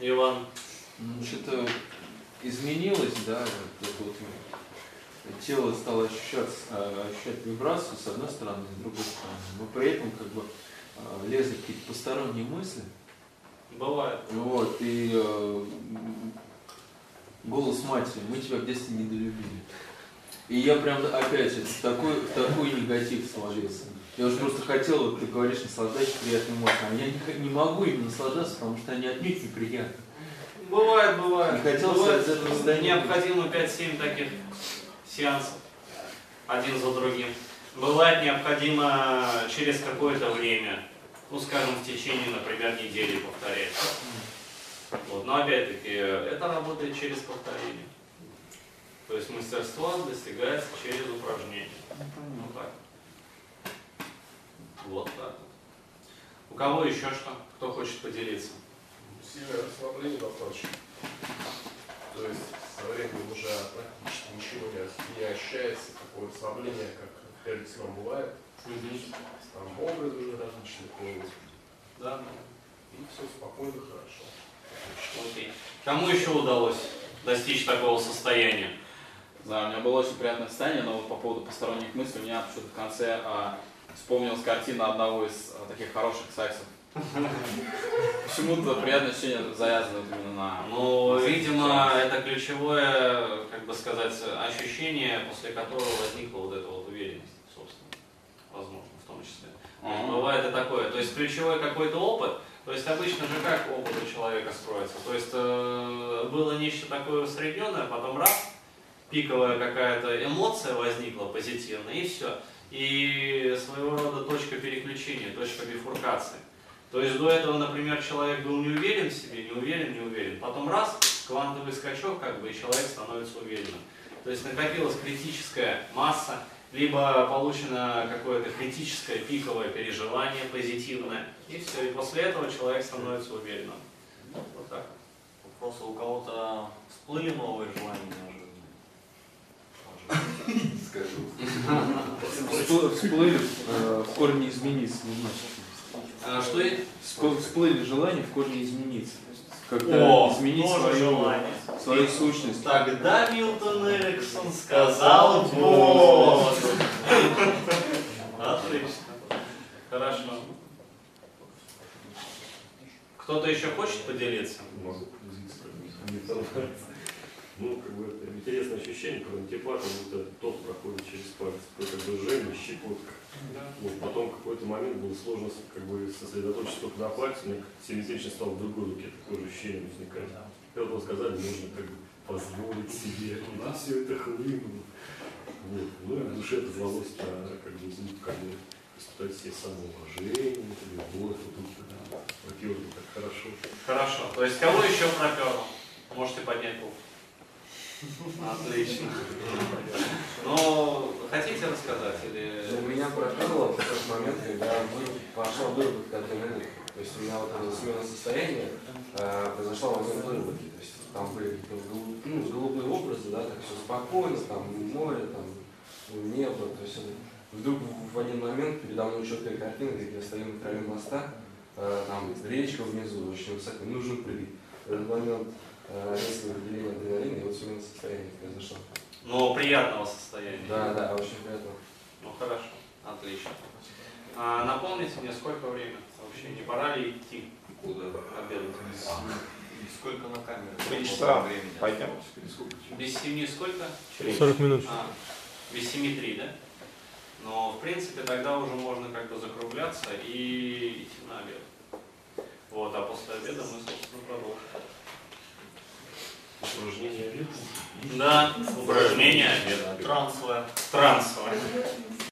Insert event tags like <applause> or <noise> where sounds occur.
Иван. Ну, что-то изменилось, да, вот, это вот, тело стало ощущать, ощущать вибрацию с одной стороны, с другой стороны, но при этом как бы э, лезли какие-то посторонние мысли. Бывает. Вот, и э, голос матери, мы тебя в детстве недолюбили. И я прям опять в такой, в такой негатив свалился. Я уже просто хотел, вот ты говоришь, наслаждаться приятными эмоциями. А я не, не могу им наслаждаться, потому что они отнюдь неприятны. Бывает, бывает. Не хотел бывает, из этого состояния Необходимо 5-7 таких сеансов, один за другим. Бывает необходимо через какое-то время, ну скажем в течение, например, недели повторять. Вот. Но опять-таки, это работает через повторение. То есть мастерство достигается через упражнение. Вот так. Вот так. У кого еще что? Кто хочет поделиться? Сильное расслабление достаточно. То есть со временем уже практически ничего не, не ощущается, такое расслабление, как перед сном бывает. Там образы уже различные появляются. Да. И все спокойно, хорошо. Окей. Кому еще удалось достичь такого состояния? Да, у меня было очень приятное состояние, но вот по поводу посторонних мыслей у меня почему-то в конце а, вспомнилась картина одного из а, таких хороших сексов. <laughs> Почему-то приятное ощущение завязано именно на... Ну, видимо, это ключевое, как бы сказать, ощущение, после которого возникла вот эта вот уверенность, собственно, возможно, в том числе. Бывает и такое. То есть ключевой какой-то опыт, то есть обычно же как опыт у человека строится? То есть э, было нечто такое усредненное, потом раз, пиковая какая-то эмоция возникла позитивная, и все. И своего рода точка переключения, точка бифуркации. То есть до этого, например, человек был не уверен в себе, не уверен, не уверен. Потом раз, квантовый скачок, как бы, и человек становится уверенным. То есть накопилась критическая масса, либо получено какое-то критическое пиковое переживание позитивное, и все. И после этого человек становится уверенным. Вот так. Просто у кого-то всплыли новые желания Всплыли, э, в корне измениться не значит. А что и? Всплыли желания в корне измениться. Когда О, изменить свою, желание. свою сущность. Тогда Милтон Эриксон сказал вот. Отлично. Хорошо. Кто-то еще хочет поделиться? Могу Ну, как бы это интересное ощущение, кроме тепла, как будто ток проходит через пальцы. Такое как бы жжение, щекотка. Вот, потом какой-то момент было сложно как бы сосредоточиться только на пальце, мне симметрично стало в другой руке, такое же ощущение возникает. Когда вот сказали, нужно как бы позволить себе, и все это хлынуло. Вот. Ну и в душе отозвалось про как бы звук, как бы испытать себе самоуважение, любовь, вот тут проперло так хорошо. Хорошо. То есть кого еще проперло? Можете поднять руку. Отлично. Ну, хотите рассказать или... Ну, меня проперло в тот момент, когда пошла выработка адреналина. То есть у меня вот эта смена состояния э, произошла во время выработки. То есть там были ну, голубые образы, да, так все спокойно, там море, там небо. То есть это вдруг в один момент передо мной четкая картина, где я стою на краю моста, э, там речка внизу, очень высоко, нужно прыгать. В этот момент э, резкое выделение адреналина, и вот смена состояния произошла. Ну, приятного состояния. Да, да, очень приятно. Ну, хорошо. Отлично. А, напомните мне, сколько времени вообще? Не пора ли идти? Куда? Обедать. Сколько на камеру? Три часа. времени? Пойдем. Без семи сколько? 40 минут. А, без семи три, да? Но, в принципе, тогда уже можно как бы закругляться и идти на обед. Вот, а после обеда мы, собственно, продолжим. Упражнение обед. Да, обеда. Трансовая. Трансовое.